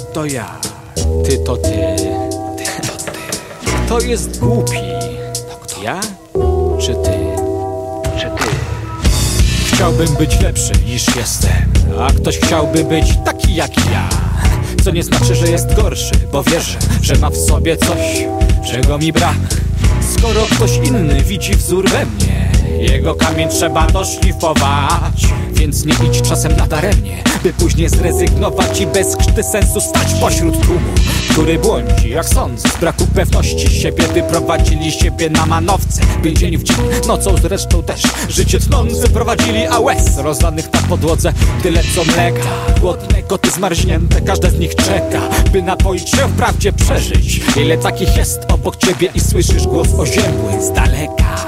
to ja, ty to ty, ty to ty. Kto jest głupi? Ja czy ty? Czy ty? Chciałbym być lepszy niż jestem, a ktoś chciałby być taki jak ja. Co nie znaczy, że jest gorszy, bo wierzę, że ma w sobie coś, czego mi brak. Skoro ktoś inny widzi wzór we mnie, jego kamień trzeba doszlifować. Więc nie idź czasem nadaremnie, by później zrezygnować i bez krzty sensu stać pośród tłumu, który błądzi, jak sądzę, z braku pewności siebie wyprowadzili siebie na manowce, by dzień w dzień, nocą zresztą też, życie tnące prowadzili, a łez rozlanych na podłodze, tyle co mleka, głodne koty zmarznięte, każde z nich czeka, by napoić się wprawdzie przeżyć. Ile takich jest obok ciebie i słyszysz głos oziębły z daleka.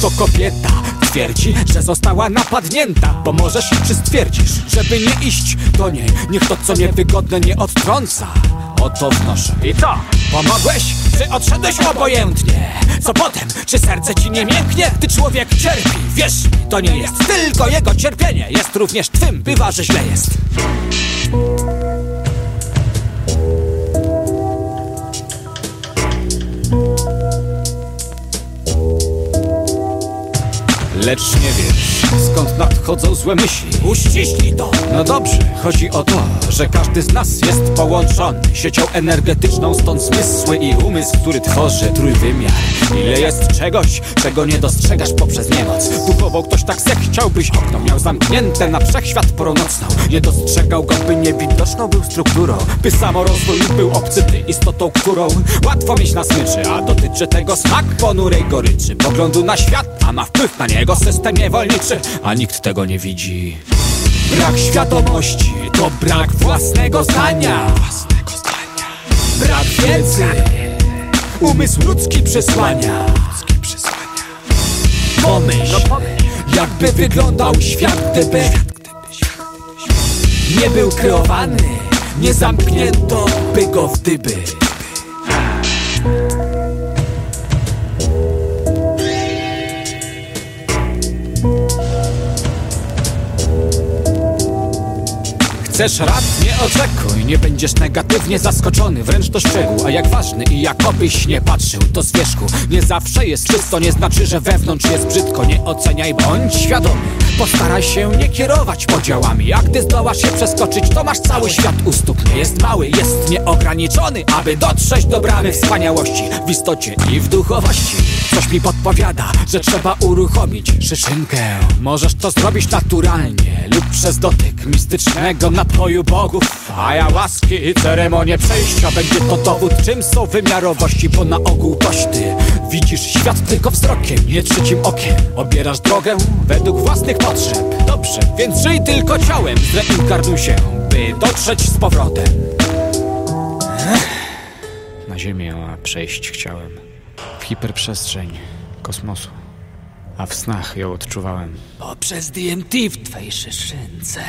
To kobieta twierdzi, że została napadnięta Pomożesz czy stwierdzisz, żeby nie iść do niej Niech to co niewygodne nie odtrąca Oto wnoszę I co? Pomogłeś? Czy odszedłeś obojętnie? Co potem? Czy serce ci nie mięknie? Ty człowiek cierpi, wierz mi, to nie jest tylko jego cierpienie Jest również twym, bywa, że źle jest Lecz nie wiesz, skąd nadchodzą złe myśli. Uściślij to! No dobrze, chodzi o to, że każdy z nas jest połączony Siecią energetyczną, stąd zmysły i umysł, który tworzy trójwymiar. Ile jest czegoś, czego nie dostrzegasz poprzez niemoc? Duchowo ktoś tak zechciał, byś okno miał zamknięte na wszechświat porą nocną Nie dostrzegał go, by niewidoczną był strukturą. By samorozwój był obcy ty istotą, którą łatwo mieć na smyczy. A dotyczy tego smak ponurej goryczy. Poglądu na świat, a ma wpływ na niego system niewolniczy A nikt tego nie widzi. Brak świadomości to brak własnego zdania. Brak wiedzy Umysł ludzki przesłania. Pomyśl, jakby wyglądał świat, gdyby Nie był kreowany, nie zamknięto by go w dyby Chcesz rad? Nie oczekuj, nie będziesz negatywnie zaskoczony. Wręcz do szczegółu, a jak ważny i jakobyś nie patrzył To z wierzchu, nie zawsze jest czysto Nie znaczy, że wewnątrz jest brzydko. Nie oceniaj, bądź świadomy. Postaraj się nie kierować podziałami. A gdy zdołasz się przeskoczyć, to masz cały świat u stóp. Nie jest mały, jest nieograniczony Aby dotrzeć do bramy wspaniałości. W istocie i w duchowości. Coś mi podpowiada, że trzeba uruchomić szyszynkę. Możesz to zrobić naturalnie Lub przez dotyk mistycznego napoju bogów. Ayahuaski ceremonię przejścia Będzie to dowód czym są wymiarowości Bo na ogół toś ty. Widzisz świat tylko wzrokiem Nie trzecim okiem. Obierasz drogę według własnych potrzeb. Dobrze, więc żyj tylko ciałem. Zreinkarnuj się, by dotrzeć z powrotem. Na ziemię, a przejść chciałem. W hiperprzestrzeń kosmosu a w snach ją odczuwałem. Poprzez DMT w twej szyszynce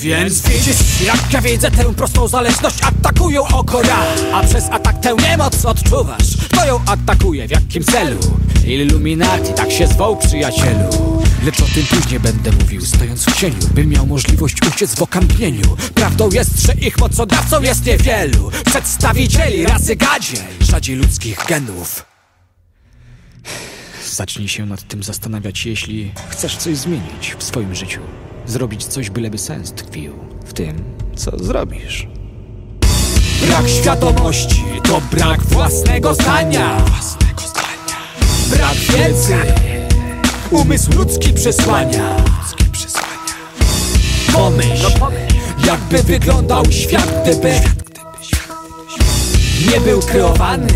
więc widzisz, jak ja widzę tę prostą zależność Atakują oko ja, a przez atak tę niemoc odczuwasz. Kto ją atakuje, w jakim celu? Illuminati, tak się zwoł przyjacielu. Lecz o tym później będę mówił, stojąc w cieniu Bym miał możliwość uciec w okampieniu. Prawdą jest, że ich mocodawcą jest niewielu. Przedstawicieli rasy gadzie, rzadziej ludzkich genów. Zacznij się nad tym zastanawiać, jeśli chcesz coś zmienić w swoim życiu. Zrobić coś, byleby sens tkwił w tym, co zrobisz. Brak świadomości to brak własnego zdania. Brak wiedzy umysł ludzki przesłania. Pomyśl, jakby wyglądał świat, gdyby nie był kreowany,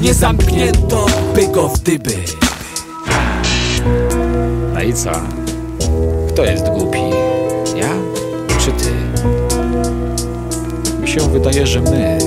nie zamknięto by go w dyby. No i co? Kto jest głupi? Ja czy ty? Mi się wydaje, że my